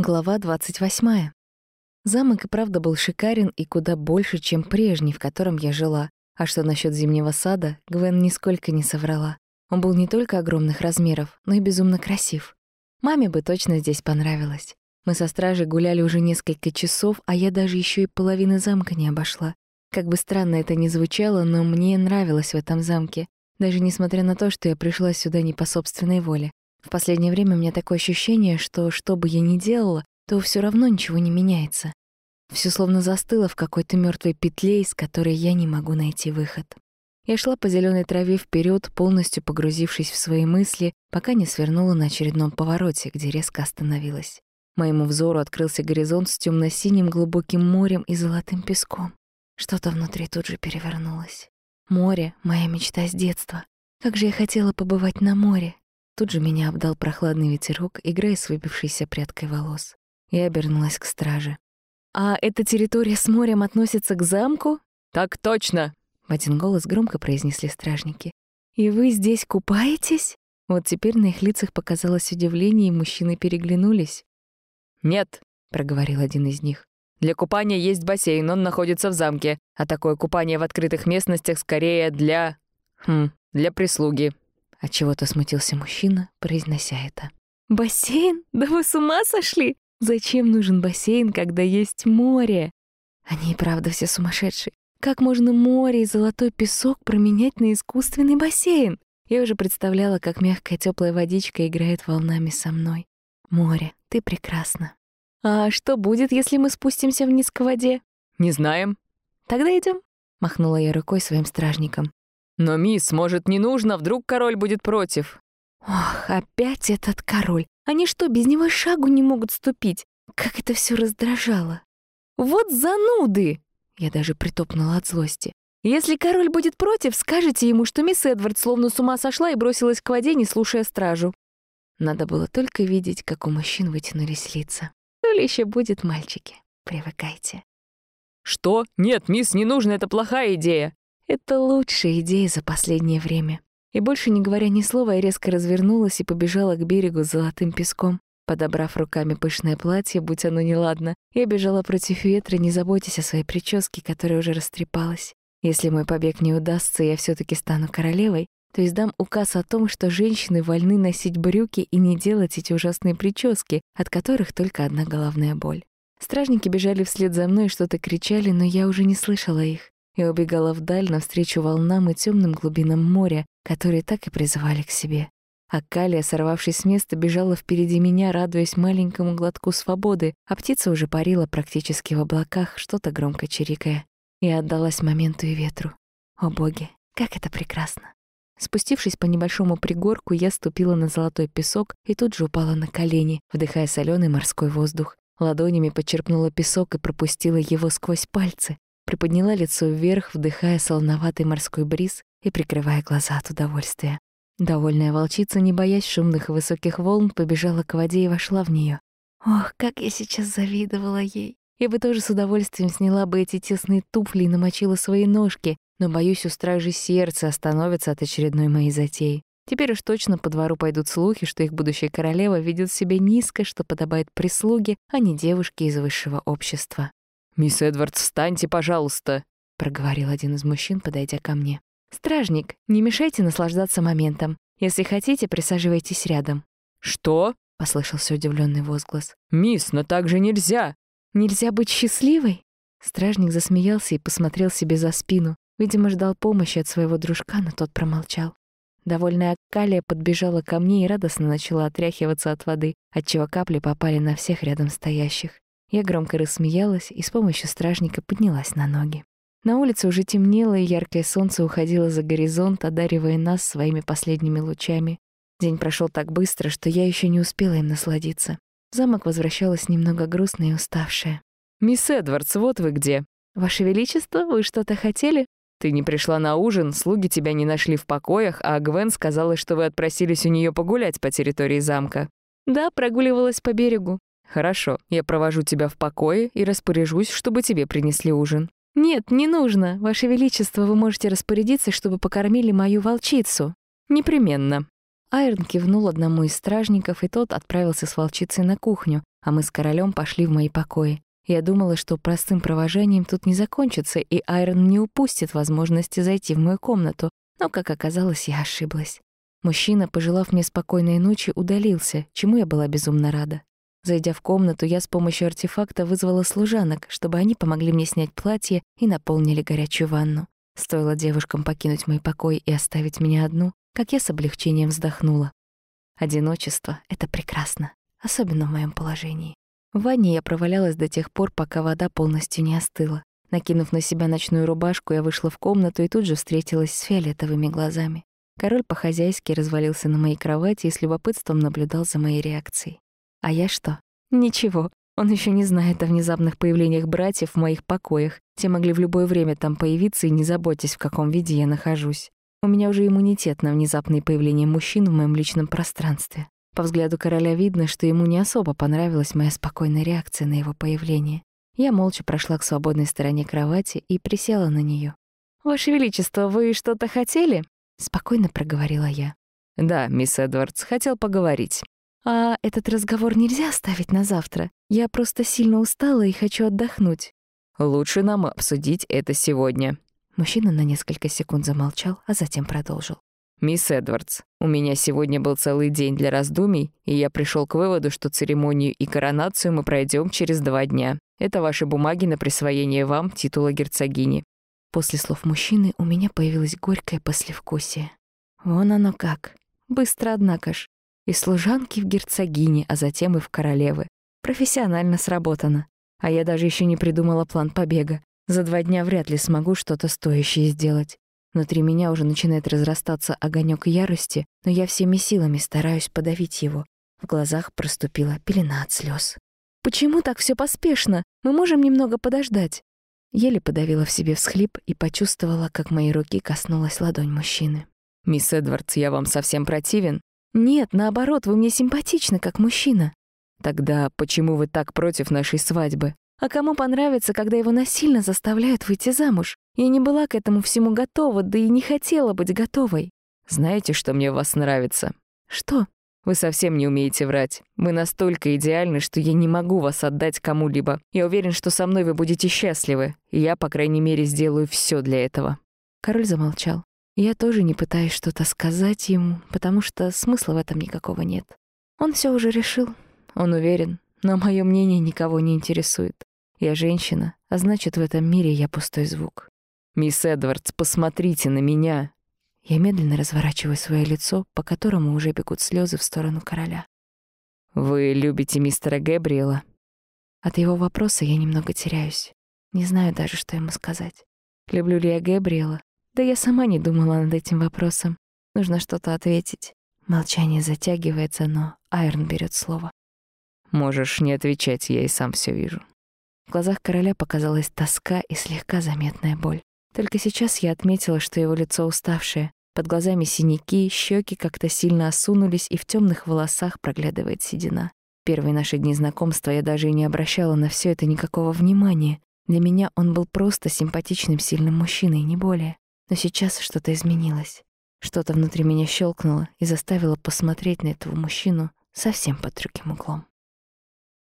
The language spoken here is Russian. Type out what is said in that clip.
Глава 28. Замок и правда был шикарен и куда больше, чем прежний, в котором я жила. А что насчет зимнего сада, Гвен нисколько не соврала. Он был не только огромных размеров, но и безумно красив. Маме бы точно здесь понравилось. Мы со стражей гуляли уже несколько часов, а я даже еще и половины замка не обошла. Как бы странно это ни звучало, но мне нравилось в этом замке, даже несмотря на то, что я пришла сюда не по собственной воле. В последнее время у меня такое ощущение, что что бы я ни делала, то все равно ничего не меняется. Все словно застыло в какой-то мертвой петле, из которой я не могу найти выход. Я шла по зеленой траве вперед, полностью погрузившись в свои мысли, пока не свернула на очередном повороте, где резко остановилась. Моему взору открылся горизонт с темно синим глубоким морем и золотым песком. Что-то внутри тут же перевернулось. Море — моя мечта с детства. Как же я хотела побывать на море, Тут же меня обдал прохладный ветерок, играя с выбившейся прядкой волос. Я обернулась к страже. «А эта территория с морем относится к замку?» «Так точно!» — в один голос громко произнесли стражники. «И вы здесь купаетесь?» Вот теперь на их лицах показалось удивление, и мужчины переглянулись. «Нет», — проговорил один из них. «Для купания есть бассейн, он находится в замке, а такое купание в открытых местностях скорее для... Хм, для прислуги. От чего то смутился мужчина, произнося это. «Бассейн? Да вы с ума сошли? Зачем нужен бассейн, когда есть море?» Они и правда все сумасшедшие. Как можно море и золотой песок променять на искусственный бассейн? Я уже представляла, как мягкая теплая водичка играет волнами со мной. Море, ты прекрасна. А что будет, если мы спустимся вниз к воде? Не знаем. Тогда идем. Махнула я рукой своим стражникам. «Но, мисс, может, не нужно? Вдруг король будет против?» «Ох, опять этот король! Они что, без него шагу не могут ступить? Как это все раздражало!» «Вот зануды!» Я даже притопнула от злости. «Если король будет против, скажите ему, что мисс Эдвард словно с ума сошла и бросилась к воде, не слушая стражу». Надо было только видеть, как у мужчин вытянулись лица. То ли еще будет мальчики. Привыкайте. «Что? Нет, мисс, не нужно, это плохая идея!» Это лучшая идея за последнее время. И больше не говоря ни слова, я резко развернулась и побежала к берегу с золотым песком. Подобрав руками пышное платье, будь оно неладно, я бежала против ветра, не заботясь о своей прическе, которая уже растрепалась. Если мой побег не удастся, я все таки стану королевой, то издам указ о том, что женщины вольны носить брюки и не делать эти ужасные прически, от которых только одна головная боль. Стражники бежали вслед за мной и что-то кричали, но я уже не слышала их. Я убегала вдаль навстречу волнам и темным глубинам моря, которые так и призывали к себе. А Калия, сорвавшись с места, бежала впереди меня, радуясь маленькому глотку свободы, а птица уже парила практически в облаках, что-то громко чирикая. Я отдалась моменту и ветру. О боги, как это прекрасно! Спустившись по небольшому пригорку, я ступила на золотой песок и тут же упала на колени, вдыхая соленый морской воздух. Ладонями подчерпнула песок и пропустила его сквозь пальцы приподняла лицо вверх, вдыхая солоноватый морской бриз и прикрывая глаза от удовольствия. Довольная волчица, не боясь шумных и высоких волн, побежала к воде и вошла в нее. Ох, как я сейчас завидовала ей. Я бы тоже с удовольствием сняла бы эти тесные туфли и намочила свои ножки, но, боюсь, у стражи сердце остановится от очередной моей затеи. Теперь уж точно по двору пойдут слухи, что их будущая королева ведет себя низко, что подобает прислуге, а не девушке из высшего общества. «Мисс Эдвардс, встаньте, пожалуйста», — проговорил один из мужчин, подойдя ко мне. «Стражник, не мешайте наслаждаться моментом. Если хотите, присаживайтесь рядом». «Что?» — послышался удивленный возглас. «Мисс, но так же нельзя!» «Нельзя быть счастливой?» Стражник засмеялся и посмотрел себе за спину. Видимо, ждал помощи от своего дружка, но тот промолчал. Довольная Калия подбежала ко мне и радостно начала отряхиваться от воды, отчего капли попали на всех рядом стоящих. Я громко рассмеялась и с помощью стражника поднялась на ноги. На улице уже темнело, и яркое солнце уходило за горизонт, одаривая нас своими последними лучами. День прошел так быстро, что я еще не успела им насладиться. В замок возвращалась немного грустная и уставшая. «Мисс Эдвардс, вот вы где!» «Ваше Величество, вы что-то хотели?» «Ты не пришла на ужин, слуги тебя не нашли в покоях, а Гвен сказала, что вы отпросились у нее погулять по территории замка». «Да, прогуливалась по берегу. «Хорошо, я провожу тебя в покое и распоряжусь, чтобы тебе принесли ужин». «Нет, не нужно. Ваше Величество, вы можете распорядиться, чтобы покормили мою волчицу». «Непременно». Айрон кивнул одному из стражников, и тот отправился с волчицей на кухню, а мы с королем пошли в мои покои. Я думала, что простым провожанием тут не закончится, и Айрон не упустит возможности зайти в мою комнату, но, как оказалось, я ошиблась. Мужчина, пожелав мне спокойной ночи, удалился, чему я была безумно рада. Зайдя в комнату, я с помощью артефакта вызвала служанок, чтобы они помогли мне снять платье и наполнили горячую ванну. Стоило девушкам покинуть мой покой и оставить меня одну, как я с облегчением вздохнула. Одиночество — это прекрасно, особенно в моем положении. В ванне я провалялась до тех пор, пока вода полностью не остыла. Накинув на себя ночную рубашку, я вышла в комнату и тут же встретилась с фиолетовыми глазами. Король по-хозяйски развалился на моей кровати и с любопытством наблюдал за моей реакцией. А я что? Ничего. Он еще не знает о внезапных появлениях братьев в моих покоях. Те могли в любое время там появиться и не заботьтесь, в каком виде я нахожусь. У меня уже иммунитет на внезапные появления мужчин в моем личном пространстве. По взгляду короля видно, что ему не особо понравилась моя спокойная реакция на его появление. Я молча прошла к свободной стороне кровати и присела на нее. «Ваше Величество, вы что-то хотели?» — спокойно проговорила я. «Да, мисс Эдвардс, хотел поговорить». «А этот разговор нельзя оставить на завтра? Я просто сильно устала и хочу отдохнуть». «Лучше нам обсудить это сегодня». Мужчина на несколько секунд замолчал, а затем продолжил. «Мисс Эдвардс, у меня сегодня был целый день для раздумий, и я пришел к выводу, что церемонию и коронацию мы пройдем через два дня. Это ваши бумаги на присвоение вам титула герцогини». После слов мужчины у меня появилось горькое послевкусие. Вон оно как. Быстро, однако ж. И служанки в герцогине, а затем и в королевы. Профессионально сработано. А я даже еще не придумала план побега. За два дня вряд ли смогу что-то стоящее сделать. Внутри меня уже начинает разрастаться огонек ярости, но я всеми силами стараюсь подавить его. В глазах проступила пелена от слез. «Почему так все поспешно? Мы можем немного подождать?» Еле подавила в себе всхлип и почувствовала, как мои руки коснулась ладонь мужчины. «Мисс Эдвардс, я вам совсем противен?» «Нет, наоборот, вы мне симпатичны, как мужчина». «Тогда почему вы так против нашей свадьбы?» А кому понравится, когда его насильно заставляют выйти замуж? Я не была к этому всему готова, да и не хотела быть готовой. Знаете, что мне в вас нравится? Что? Вы совсем не умеете врать. Вы настолько идеальны, что я не могу вас отдать кому-либо. Я уверен, что со мной вы будете счастливы, и я, по крайней мере, сделаю все для этого». Король замолчал. Я тоже не пытаюсь что-то сказать ему, потому что смысла в этом никакого нет. Он все уже решил. Он уверен, но мое мнение никого не интересует. Я женщина, а значит, в этом мире я пустой звук. «Мисс Эдвардс, посмотрите на меня!» Я медленно разворачиваю свое лицо, по которому уже бегут слезы в сторону короля. «Вы любите мистера Гэбриэла?» От его вопроса я немного теряюсь. Не знаю даже, что ему сказать. Люблю ли я Гэбриэла? Да я сама не думала над этим вопросом. Нужно что-то ответить. Молчание затягивается, но Айрон берет слово. «Можешь не отвечать, я и сам все вижу». В глазах короля показалась тоска и слегка заметная боль. Только сейчас я отметила, что его лицо уставшее. Под глазами синяки, щеки как-то сильно осунулись, и в темных волосах проглядывает седина. Первые наши дни знакомства я даже и не обращала на все это никакого внимания. Для меня он был просто симпатичным, сильным мужчиной, не более. Но сейчас что-то изменилось. Что-то внутри меня щелкнуло и заставило посмотреть на этого мужчину совсем под другим углом.